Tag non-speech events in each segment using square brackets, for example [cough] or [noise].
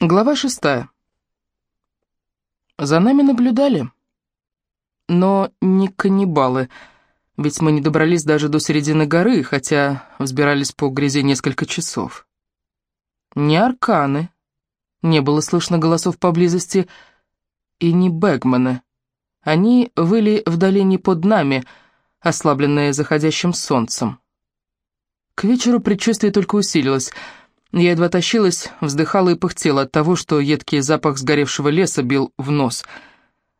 Глава шестая. За нами наблюдали, но не каннибалы, ведь мы не добрались даже до середины горы, хотя взбирались по грязи несколько часов. Не арканы, не было слышно голосов поблизости, и не бэгмены. Они выли в долине под нами, ослабленные заходящим солнцем. К вечеру предчувствие только усилилось — я едва тащилась, вздыхала и пыхтела от того, что едкий запах сгоревшего леса бил в нос.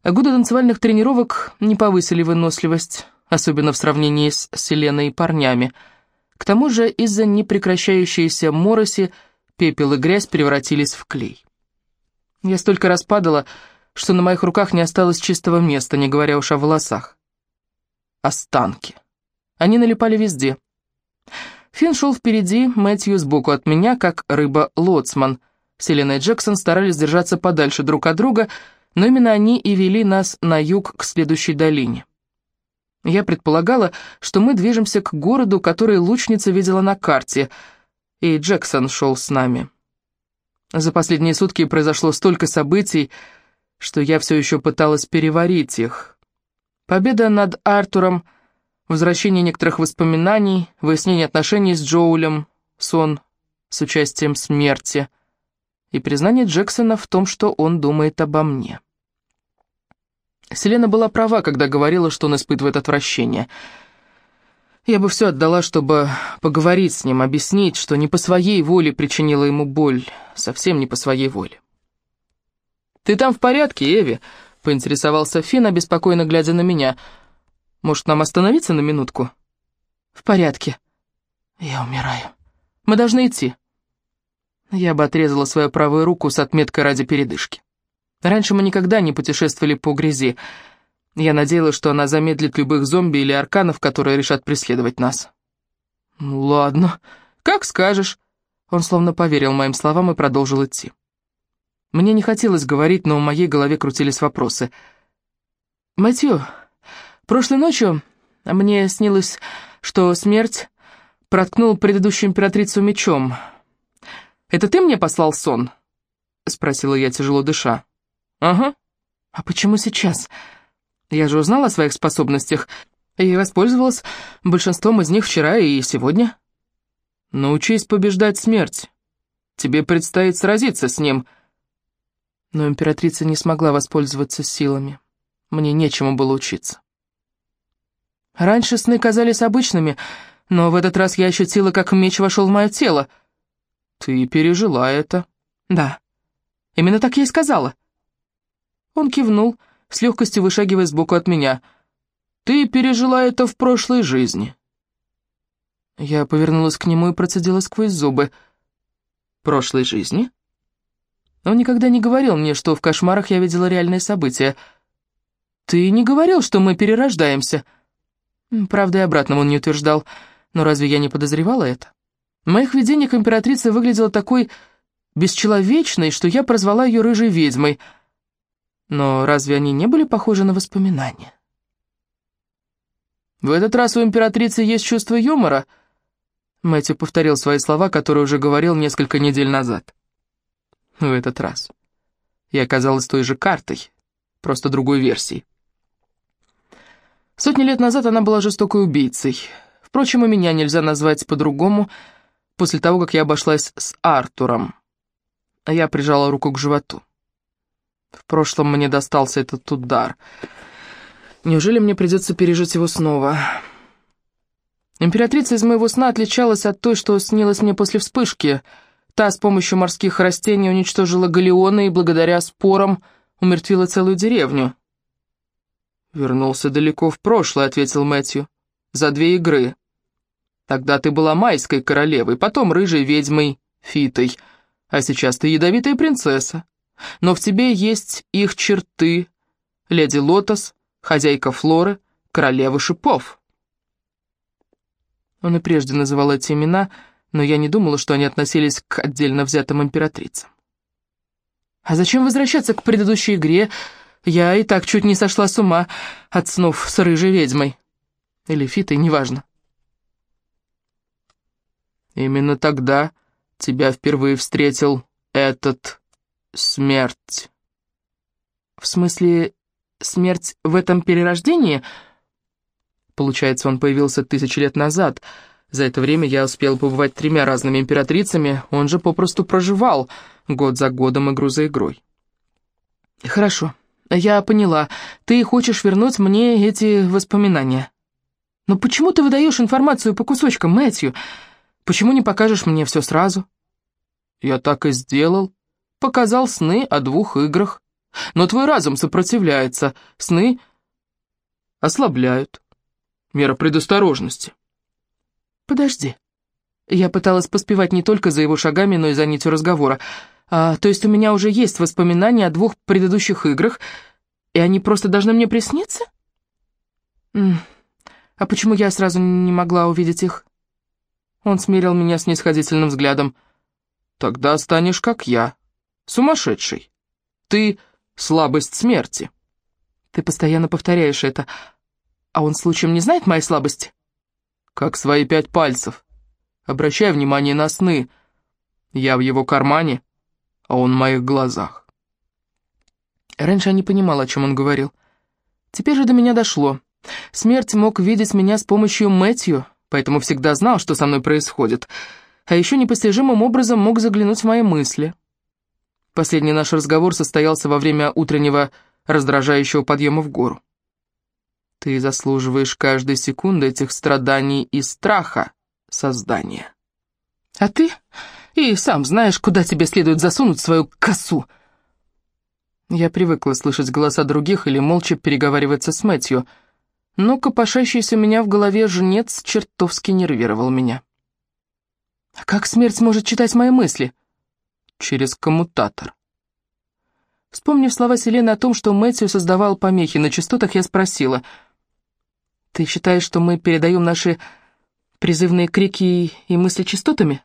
Годы танцевальных тренировок не повысили выносливость, особенно в сравнении с Селеной и парнями. К тому же из-за непрекращающейся мороси пепел и грязь превратились в клей. Я столько раз падала, что на моих руках не осталось чистого места, не говоря уж о волосах. Останки. Они налипали везде. Финн шел впереди, Мэтью сбоку от меня, как рыба-лоцман. Селена и Джексон старались держаться подальше друг от друга, но именно они и вели нас на юг к следующей долине. Я предполагала, что мы движемся к городу, который лучница видела на карте, и Джексон шел с нами. За последние сутки произошло столько событий, что я все еще пыталась переварить их. Победа над Артуром — возвращение некоторых воспоминаний, выяснение отношений с Джоулем, сон с участием смерти и признание Джексона в том, что он думает обо мне. Селена была права, когда говорила, что он испытывает отвращение. Я бы все отдала, чтобы поговорить с ним, объяснить, что не по своей воле причинила ему боль, совсем не по своей воле. «Ты там в порядке, Эви?» — поинтересовался Финн, обеспокоенно глядя на меня — может, нам остановиться на минутку?» «В порядке. Я умираю. Мы должны идти». Я бы отрезала свою правую руку с отметкой ради передышки. Раньше мы никогда не путешествовали по грязи. Я надеялась, что она замедлит любых зомби или арканов, которые решат преследовать нас. «Ну ладно, как скажешь». Он словно поверил моим словам и продолжил идти. Мне не хотелось говорить, но в моей голове крутились вопросы. «Матью, Прошлой ночью мне снилось, что смерть проткнул предыдущую императрицу мечом. «Это ты мне послал сон?» — спросила я, тяжело дыша. «Ага. А почему сейчас? Я же узнала о своих способностях и воспользовалась большинством из них вчера и сегодня». «Научись побеждать смерть. Тебе предстоит сразиться с ним». Но императрица не смогла воспользоваться силами. Мне нечему было учиться. Раньше сны казались обычными, но в этот раз я ощутила, как меч вошел в мое тело. Ты пережила это. Да. Именно так я и сказала. Он кивнул, с легкостью вышагивая сбоку от меня. Ты пережила это в прошлой жизни. Я повернулась к нему и процедила сквозь зубы. Прошлой жизни? Он никогда не говорил мне, что в кошмарах я видела реальные события. Ты не говорил, что мы перерождаемся. Правда, и обратного он не утверждал. Но разве я не подозревала это? В моих видениях императрица выглядела такой бесчеловечной, что я прозвала ее рыжей ведьмой. Но разве они не были похожи на воспоминания? «В этот раз у императрицы есть чувство юмора», — Мэтью повторил свои слова, которые уже говорил несколько недель назад. «В этот раз». Я оказалась той же картой, просто другой версией. Сотни лет назад она была жестокой убийцей. Впрочем, и меня нельзя назвать по-другому, после того, как я обошлась с Артуром. А я прижала руку к животу. В прошлом мне достался этот удар. Неужели мне придется пережить его снова? Императрица из моего сна отличалась от той, что снилась мне после вспышки. Та с помощью морских растений уничтожила галеоны и благодаря спорам умертвила целую деревню. «Вернулся далеко в прошлое», — ответил Мэтью. «За две игры. Тогда ты была майской королевой, потом рыжей ведьмой Фитой, а сейчас ты ядовитая принцесса. Но в тебе есть их черты. Леди Лотос, хозяйка Флоры, королева шипов». Он и прежде называл эти имена, но я не думала, что они относились к отдельно взятым императрицам. «А зачем возвращаться к предыдущей игре?» Я и так чуть не сошла с ума от снов с рыжей ведьмой. Или фитой, неважно. Именно тогда тебя впервые встретил этот смерть». «В смысле, смерть в этом перерождении?» Получается, он появился тысячи лет назад. За это время я успел побывать тремя разными императрицами, он же попросту проживал год за годом, игру за игрой. «Хорошо, я поняла. Ты хочешь вернуть мне эти воспоминания. Но почему ты выдаешь информацию по кусочкам, Мэтью? Почему не покажешь мне все сразу?» «Я так и сделал. Показал сны о двух играх. Но твой разум сопротивляется. Сны ослабляют. Мера предосторожности». «Подожди». Я пыталась поспевать не только за его шагами, но и за нитью разговора. А, то есть у меня уже есть воспоминания о двух предыдущих играх, и они просто должны мне присниться? А почему я сразу не могла увидеть их? Он смерил меня с нисходительным взглядом. Тогда станешь как я, сумасшедший. Ты — слабость смерти. Ты постоянно повторяешь это. А он случаем не знает моей слабости? Как свои пять пальцев. Обращай внимание на сны. Я в его кармане, а он в моих глазах. Раньше я не понимала, о чем он говорил. Теперь же до меня дошло. Смерть мог видеть меня с помощью Мэтью, поэтому всегда знал, что со мной происходит, а еще непостижимым образом мог заглянуть в мои мысли. Последний наш разговор состоялся во время утреннего раздражающего подъема в гору. Ты заслуживаешь каждой секунды этих страданий и страха, создания. А ты и сам знаешь, куда тебе следует засунуть свою косу. Я привыкла слышать голоса других или молча переговариваться с Мэтью, но копошащийся у меня в голове жнец чертовски нервировал меня. А как смерть может читать мои мысли? Через коммутатор. Вспомнив слова Селены о том, что Мэтью создавал помехи на частотах, я спросила, «Ты считаешь, что мы передаем наши призывные крики и мысли частотами?»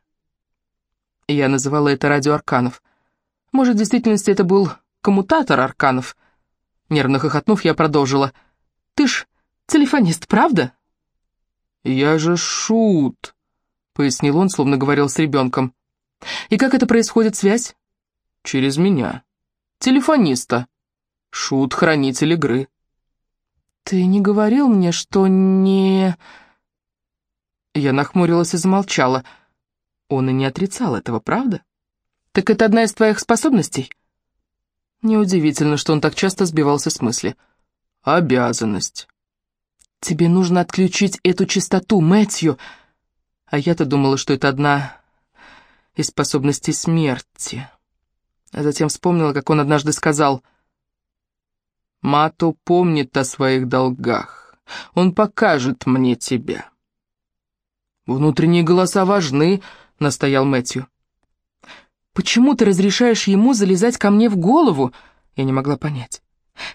Я называла это радио арканов. Может, в действительности это был коммутатор арканов? Нервно хохотнув, я продолжила. «Ты ж телефонист, правда?» «Я же шут», — пояснил он, словно говорил с ребенком. «И как это происходит, связь?» «Через меня. Телефониста. Шут — хранитель игры». «Ты не говорил мне, что не...» Я нахмурилась и замолчала. Он и не отрицал этого, правда? Так это одна из твоих способностей? Неудивительно, что он так часто сбивался с мысли. Обязанность. Тебе нужно отключить эту частоту, Мэтью. А я-то думала, что это одна из способностей смерти. А затем вспомнила, как он однажды сказал... Мато помнит о своих долгах. Он покажет мне тебя. Внутренние голоса важны, настоял Мэтью. «Почему ты разрешаешь ему залезать ко мне в голову?» Я не могла понять.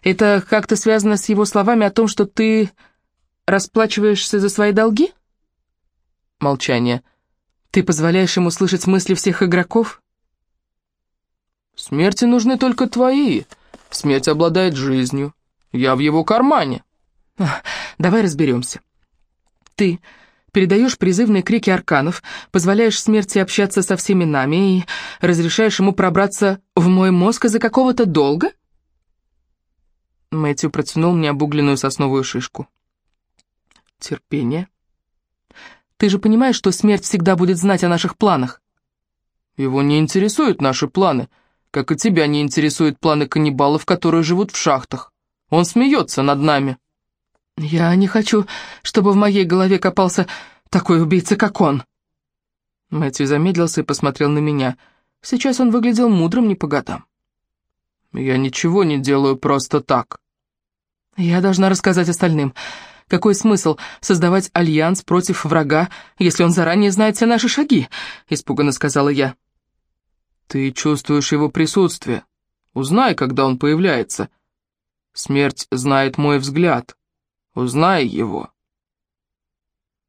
«Это как-то связано с его словами о том, что ты расплачиваешься за свои долги?» Молчание. «Ты позволяешь ему слышать мысли всех игроков?» «Смерти нужны только твои. Смерть обладает жизнью. Я в его кармане». «Давай разберемся. Ты передаешь призывные крики арканов, позволяешь смерти общаться со всеми нами и разрешаешь ему пробраться в мой мозг из-за какого-то долга?» Мэтью протянул мне обугленную сосновую шишку. «Терпение. Ты же понимаешь, что смерть всегда будет знать о наших планах?» «Его не интересуют наши планы, как и тебя не интересуют планы каннибалов, которые живут в шахтах. Он смеется над нами». «Я не хочу, чтобы в моей голове копался такой убийца, как он». Мэтью замедлился и посмотрел на меня. Сейчас он выглядел мудрым не по годам. «Я ничего не делаю просто так». «Я должна рассказать остальным. Какой смысл создавать альянс против врага, если он заранее знает все наши шаги?» — испуганно сказала я. «Ты чувствуешь его присутствие. Узнай, когда он появляется. Смерть знает мой взгляд». Узнай его».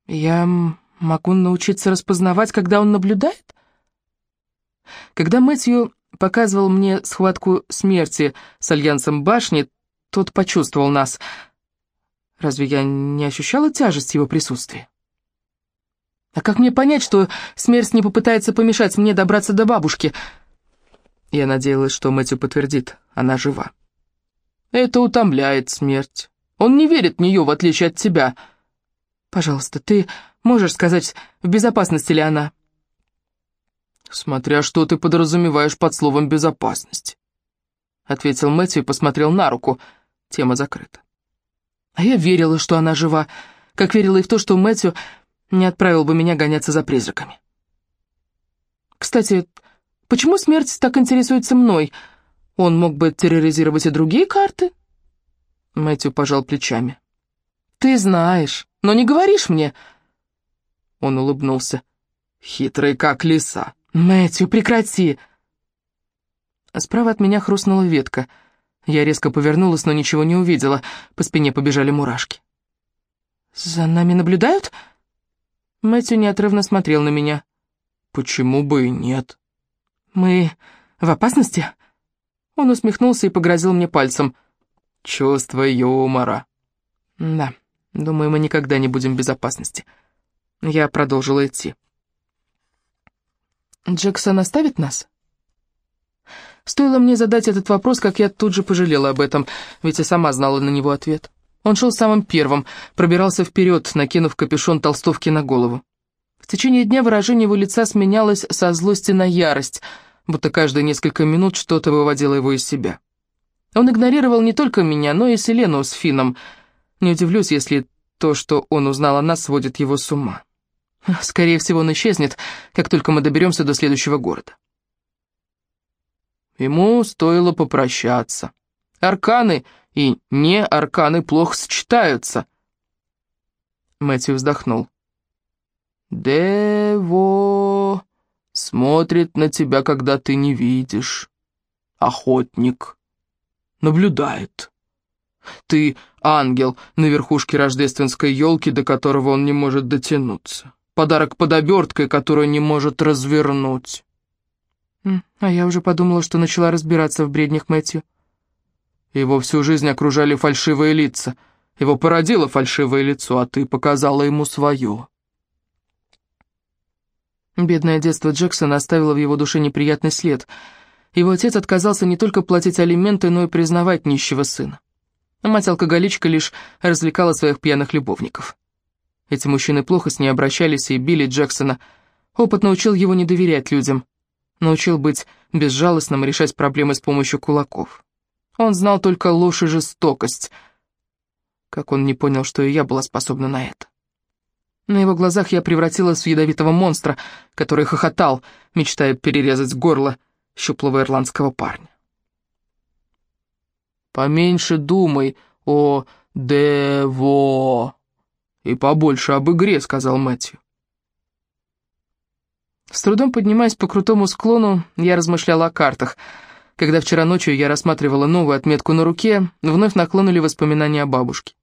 «Я могу научиться распознавать, когда он наблюдает?» Когда Мэтью показывал мне схватку смерти с Альянсом Башни, тот почувствовал нас. Разве я не ощущала тяжесть его присутствия? А как мне понять, что смерть не попытается помешать мне добраться до бабушки? Я надеялась, что Мэтью подтвердит, она жива. «Это утомляет смерть. Он не верит в нее, в отличие от тебя». «Пожалуйста, ты можешь сказать, в безопасности ли она?» «Смотря что ты подразумеваешь под словом «безопасность», — ответил Мэтью и посмотрел на руку. Тема закрыта. А я верила, что она жива, как верила и в то, что Мэтью не отправил бы меня гоняться за призраками. Кстати, почему смерть так интересуется мной? Он мог бы терроризировать и другие карты? Мэтью пожал плечами. Ты знаешь, но не говоришь мне. Он улыбнулся. Хитрый, как лиса. Мэтью, прекрати. Справа от меня хрустнула ветка. Я резко повернулась, но ничего не увидела. По спине побежали мурашки. «За нами наблюдают?» Мэтью неотрывно смотрел на меня. «Почему бы и нет?» «Мы в опасности?» Он усмехнулся и погрозил мне пальцем. «Чувство юмора». «Да, думаю, мы никогда не будем в безопасности». Я продолжила идти. «Джексон оставит нас?» Стоило мне задать этот вопрос, как я тут же пожалела об этом, ведь я сама знала на него ответ. Он шел самым первым, пробирался вперед, накинув капюшон толстовки на голову. В течение дня выражение его лица сменялось со злости на ярость, будто каждые несколько минут что-то выводило его из себя. Он игнорировал не только меня, но и Селену с Фином. Не удивлюсь, если то, что он узнал о нас, сводит его с ума. Скорее всего, он исчезнет, как только мы доберемся до следующего города. Ему стоило попрощаться. Арканы и не арканы плохо сочетаются. Мэтью вздохнул. Дево смотрит на тебя, когда ты не видишь. Охотник. Наблюдает. Ты ангел на верхушке рождественской елки, до которого он не может дотянуться. Подарок под оберткой, которую не может развернуть. А я уже подумала, что начала разбираться в бреднях Мэтью. Его всю жизнь окружали фальшивые лица. Его породило фальшивое лицо, а ты показала ему свое. Бедное детство Джексона оставило в его душе неприятный след. Его отец отказался не только платить алименты, но и признавать нищего сына. Мать-алкоголичка лишь развлекала своих пьяных любовников. Эти мужчины плохо с ней обращались и били Джексона. Опыт научил его не доверять людям. Научил быть безжалостным и решать проблемы с помощью кулаков. Он знал только ложь и жестокость. Как он не понял, что и я была способна на это. На его глазах я превратилась в ядовитого монстра, который хохотал, мечтая перерезать горло щуплого ирландского парня. «Поменьше думай о Дево и побольше об игре», — сказал Мэтью. С трудом поднимаясь по крутому склону, я размышляла о картах. Когда вчера ночью я рассматривала новую отметку на руке, вновь наклонули воспоминания о бабушке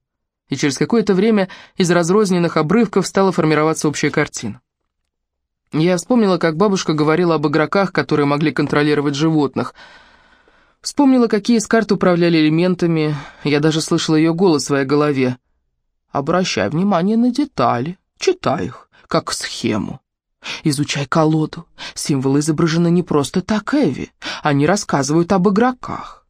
и через какое-то время из разрозненных обрывков стала формироваться общая картина. Я вспомнила, как бабушка говорила об игроках, которые могли контролировать животных. Вспомнила, какие из карт управляли элементами, я даже слышала ее голос в своей голове. «Обращай внимание на детали, читай их, как схему. Изучай колоду, символы изображены не просто так, Эви, они рассказывают об игроках».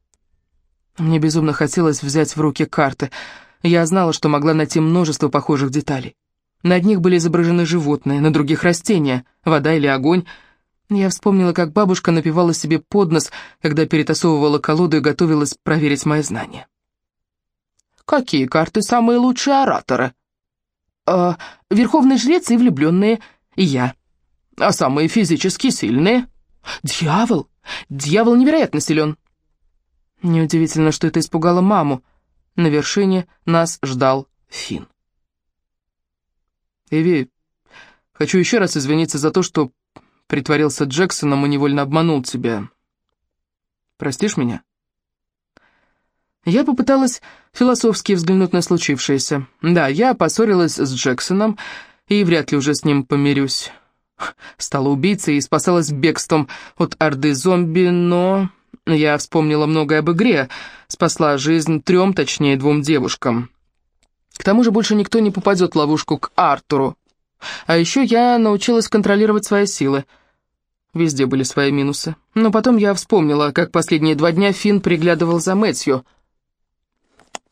Мне безумно хотелось взять в руки карты — я знала, что могла найти множество похожих деталей. На одних были изображены животные, на других растения, вода или огонь. Я вспомнила, как бабушка напивала себе под нос, когда перетасовывала колоду и готовилась проверить мои знания. «Какие карты самые лучшие ораторы?» «Э, «Верховный жрец и влюбленные, и я». «А самые физически сильные?» «Дьявол! Дьявол невероятно силен!» Неудивительно, что это испугало маму. На вершине нас ждал Фин. «Эви, хочу еще раз извиниться за то, что притворился Джексоном и невольно обманул тебя. Простишь меня?» Я попыталась философски взглянуть на случившееся. Да, я поссорилась с Джексоном и вряд ли уже с ним помирюсь. Стала убийцей и спасалась бегством от орды зомби, но я вспомнила многое об игре, спасла жизнь трем, точнее двум девушкам. К тому же больше никто не попадет в ловушку к Артуру. А еще я научилась контролировать свои силы. Везде были свои минусы. Но потом я вспомнила, как последние два дня Финн приглядывал за Мэтью.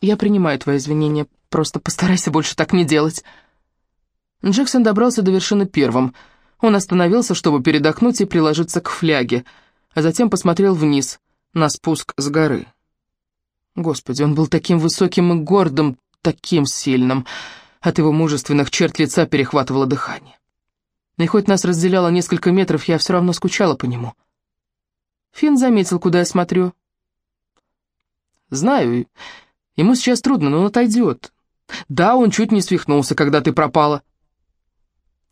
«Я принимаю твои извинения, просто постарайся больше так не делать». Джексон добрался до вершины первым. Он остановился, чтобы передохнуть и приложиться к фляге, а затем посмотрел вниз, на спуск с горы. Господи, он был таким высоким и гордым, таким сильным. От его мужественных черт лица перехватывало дыхание. И хоть нас разделяло несколько метров, я все равно скучала по нему. Финн заметил, куда я смотрю. Знаю, ему сейчас трудно, но он отойдет. Да, он чуть не свихнулся, когда ты пропала.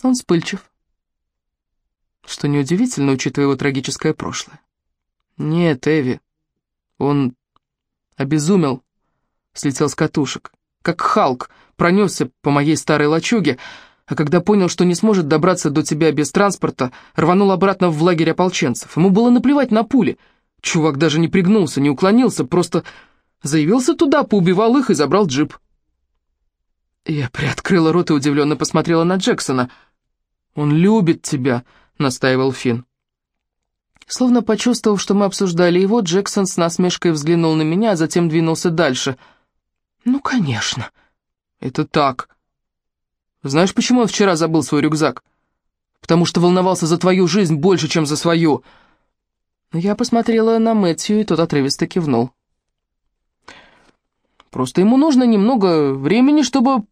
Он вспыльчив. Что неудивительно, учитывая его трагическое прошлое. Нет, Эви, он обезумел, слетел с катушек. Как Халк пронесся по моей старой лачуге, а когда понял, что не сможет добраться до тебя без транспорта, рванул обратно в лагерь ополченцев. Ему было наплевать на пули. Чувак даже не пригнулся, не уклонился, просто заявился туда, поубивал их и забрал джип. Я приоткрыла рот и удивленно посмотрела на Джексона. «Он любит тебя», — настаивал Финн. Словно почувствовав, что мы обсуждали его, Джексон с насмешкой взглянул на меня, а затем двинулся дальше. «Ну, конечно». «Это так», знаешь, почему он вчера забыл свой рюкзак? Потому что волновался за твою жизнь больше, чем за свою. Я посмотрела на Мэтью, и тот отрывисто кивнул. Просто ему нужно немного времени, чтобы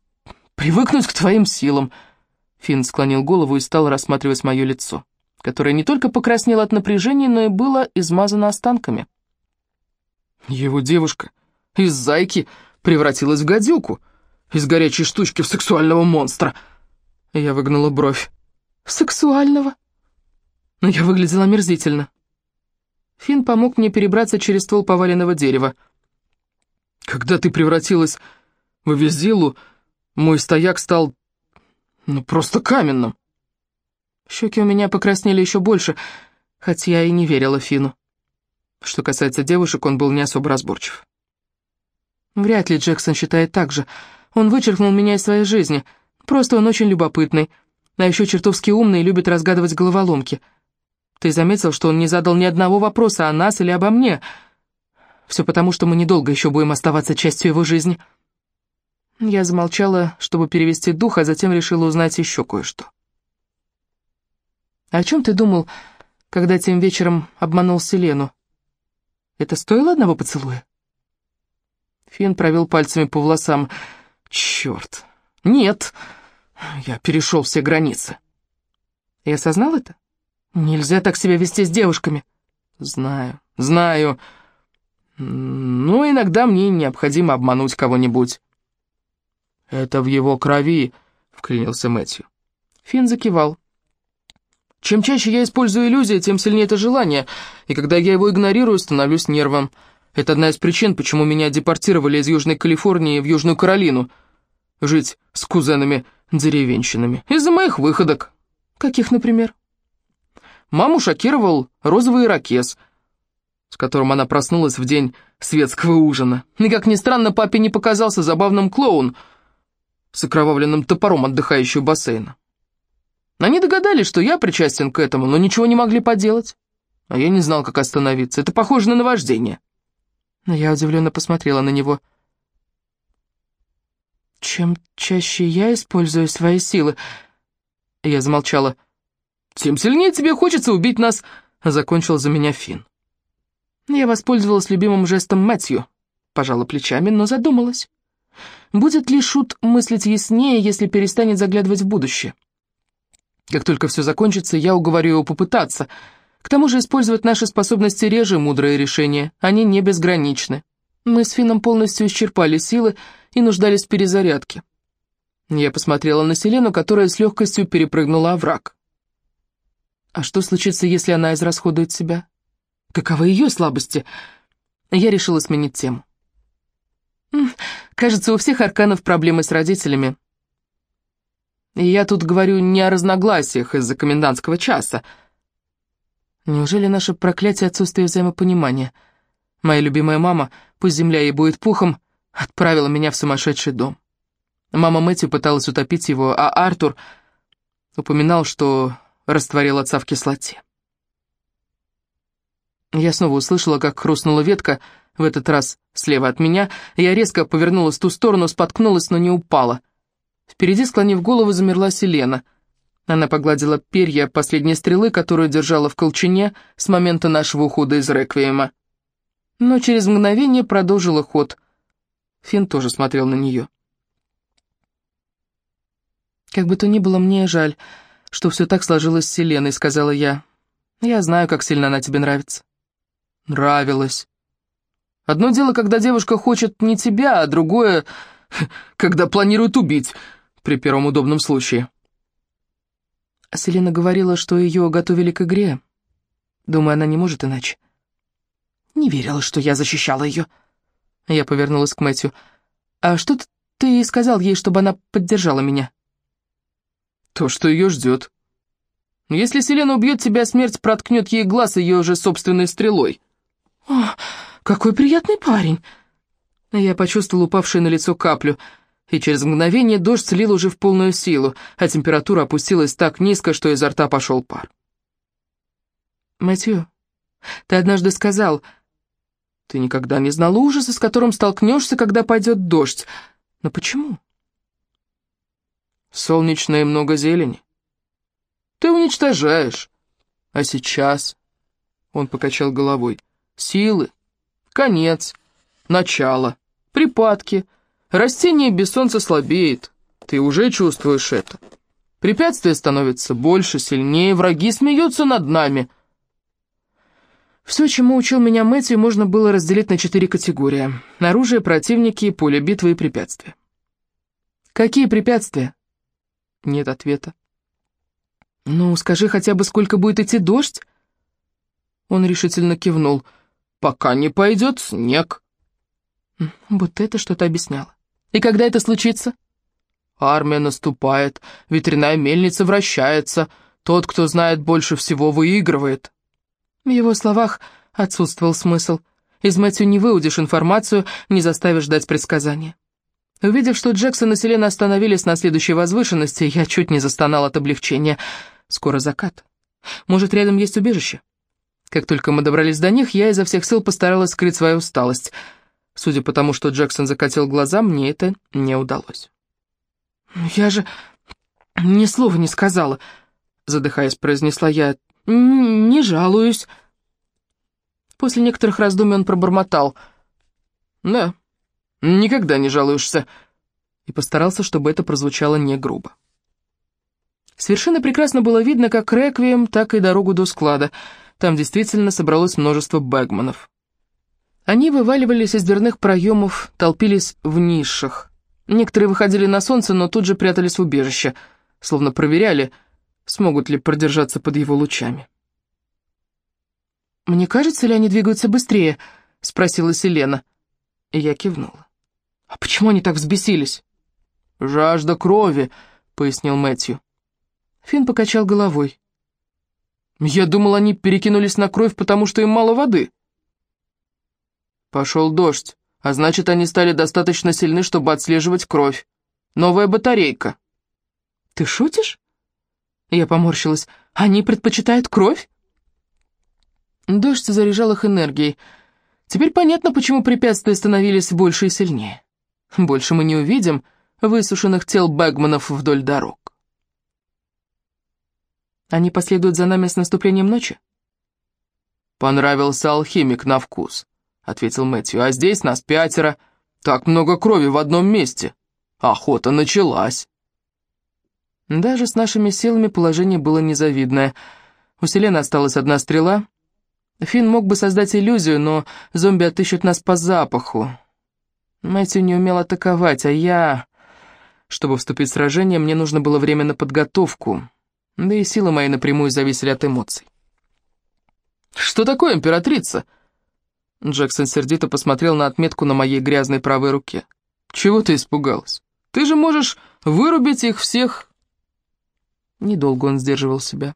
привыкнуть к твоим силам. Финн склонил голову и стал рассматривать мое лицо, которое не только покраснело от напряжения, но и было измазано останками. Его девушка из зайки превратилась в гадюку — из горячей штучки в сексуального монстра. Я выгнула бровь. Сексуального? Но я выглядела омерзительно. Финн помог мне перебраться через ствол поваленного дерева. Когда ты превратилась в Визилу, мой стояк стал, ну, просто каменным. Щеки у меня покраснели еще больше, хотя я и не верила Фину. Что касается девушек, он был не особо разборчив. Вряд ли Джексон считает так же. Он вычеркнул меня из своей жизни. Просто он очень любопытный. А еще чертовски умный и любит разгадывать головоломки. Ты заметил, что он не задал ни одного вопроса о нас или обо мне? Все потому, что мы недолго еще будем оставаться частью его жизни. Я замолчала, чтобы перевести дух, а затем решила узнать еще кое-что. «О чем ты думал, когда тем вечером обманул Селену? Это стоило одного поцелуя?» Финн провел пальцами по волосам. Черт. Нет. Я перешел все границы. Я осознал это? Нельзя так себя вести с девушками. Знаю, знаю. Но иногда мне необходимо обмануть кого-нибудь. Это в его крови, вклинился Мэтью. Финн закивал. Чем чаще я использую иллюзии, тем сильнее это желание, и когда я его игнорирую, становлюсь нервом. Это одна из причин, почему меня депортировали из Южной Калифорнии в Южную Каролину. Жить с кузенами-деревенщинами. Из-за моих выходок. Каких, например? Маму шокировал розовый ирокез, с которым она проснулась в день светского ужина. И, как ни странно, папе не показался забавным клоун с окровавленным топором, отдыхающий у бассейна. Они догадались, что я причастен к этому, но ничего не могли поделать. А я не знал, как остановиться. Это похоже на наваждение. Я удивленно посмотрела на него. «Чем чаще я использую свои силы...» Я замолчала. «Тем сильнее тебе хочется убить нас», — закончил за меня Финн. Я воспользовалась любимым жестом Мэтью, пожала плечами, но задумалась. Будет ли Шут мыслить яснее, если перестанет заглядывать в будущее? Как только все закончится, я уговорю его попытаться — к тому же использовать наши способности реже мудрое решение, они не безграничны. Мы с Фином полностью исчерпали силы и нуждались в перезарядке. Я посмотрела на Селену, которая с легкостью перепрыгнула овраг. А что случится, если она израсходует себя? Каковы ее слабости? Я решила сменить тему. Кажется, у всех арканов проблемы с родителями. И я тут говорю не о разногласиях из-за комендантского часа, Неужели наше проклятие отсутствие взаимопонимания? Моя любимая мама, пусть земля ей будет пухом, отправила меня в сумасшедший дом. Мама Мэтью пыталась утопить его, а Артур упоминал, что растворил отца в кислоте. Я снова услышала, как хрустнула ветка, в этот раз слева от меня. Я резко повернулась в ту сторону, споткнулась, но не упала. Впереди, склонив голову, замерла Селена. Она погладила перья последней стрелы, которую держала в колчине с момента нашего ухода из Реквиема. Но через мгновение продолжила ход. Финн тоже смотрел на нее. «Как бы то ни было, мне жаль, что все так сложилось с Селеной», — сказала я. «Я знаю, как сильно она тебе нравится». «Нравилась. Одно дело, когда девушка хочет не тебя, а другое, [laughs] когда планирует убить, при первом удобном случае». Селена говорила, что ее готовили к игре. Думаю, она не может иначе. Не верила, что я защищала ее. Я повернулась к Мэтью. «А что ты сказал ей, чтобы она поддержала меня?» То, что ее ждет. Если Селена убьет тебя, смерть проткнет ей глаз ее же собственной стрелой. О, какой приятный парень. Я почувствовал упавшую на лицо каплю, и через мгновение дождь слил уже в полную силу, а температура опустилась так низко, что изо рта пошел пар. Матью, ты однажды сказал, ты никогда не знал ужаса, с которым столкнешься, когда пойдет дождь. Но почему? Солнечное много зелени. Ты уничтожаешь. А сейчас...» Он покачал головой. «Силы. Конец. Начало. Припадки. Растение без солнца слабеет. Ты уже чувствуешь это. Препятствия становятся больше, сильнее, враги смеются над нами». Все, чему учил меня Мэтью, можно было разделить на четыре категории. Оружие, противники, поле битвы и препятствия. Какие препятствия? Нет ответа. «Ну, скажи хотя бы, сколько будет идти дождь?» Он решительно кивнул. «Пока не пойдет снег». Вот это что-то объясняло. «И когда это случится?» «Армия наступает, ветряная мельница вращается. Тот, кто знает больше всего, выигрывает». В его словах отсутствовал смысл. Из Мэтью не выудишь информацию, не заставишь дать предсказания. Увидев, что Джексон и Селена остановились на следующей возвышенности, я чуть не застонал от облегчения. Скоро закат. Может, рядом есть убежище? Как только мы добрались до них, я изо всех сил постаралась скрыть свою усталость. Судя по тому, что Джексон закатил глаза, мне это не удалось. «Я же ни слова не сказала», — задыхаясь, произнесла я. «Не жалуюсь». После некоторых раздумий он пробормотал. «Да, Никогда не жалуешься!» И постарался, чтобы это прозвучало не грубо. С вершины прекрасно было видно как реквием, так и дорогу до склада. Там действительно собралось множество бэгманов. Они вываливались из дверных проемов, толпились в нишах. Некоторые выходили на солнце, но тут же прятались в убежище, словно проверяли, смогут ли продержаться под его лучами. «Мне кажется, ли они двигаются быстрее?» — спросила Селена. И я кивнула. «А почему они так взбесились?» «Жажда крови», — пояснил Мэтью. Финн покачал головой. «Я думал, они перекинулись на кровь, потому что им мало воды». Пошел дождь, а значит, они стали достаточно сильны, чтобы отслеживать кровь. Новая батарейка. «Ты шутишь?» Я поморщилась. «Они предпочитают кровь?» Дождь заряжал их энергией. Теперь понятно, почему препятствия становились больше и сильнее. Больше мы не увидим высушенных тел Бэгманов вдоль дорог. Они последуют за нами с наступлением ночи? «Понравился алхимик на вкус», — ответил Мэтью. «А здесь нас пятеро. Так много крови в одном месте. Охота началась». Даже с нашими силами положение было незавидное. У Селены осталась одна стрела. Финн мог бы создать иллюзию, но зомби отыщут нас по запаху. Мэтью не умел атаковать, а я... Чтобы вступить в сражение, мне нужно было время на подготовку, да и силы мои напрямую зависели от эмоций. «Что такое, императрица?» Джексон сердито посмотрел на отметку на моей грязной правой руке. «Чего ты испугалась? Ты же можешь вырубить их всех...» Недолго он сдерживал себя.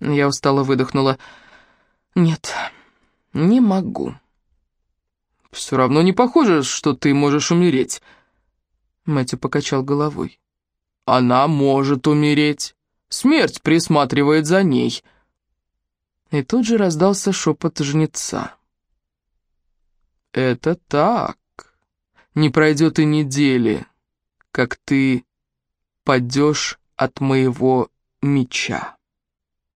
Я устало выдохнула. «Нет, не могу». «Все равно не похоже, что ты можешь умереть», — Мэтью покачал головой. «Она может умереть. Смерть присматривает за ней». И тут же раздался шепот жнеца. «Это так. Не пройдет и недели, как ты падешь от моего меча».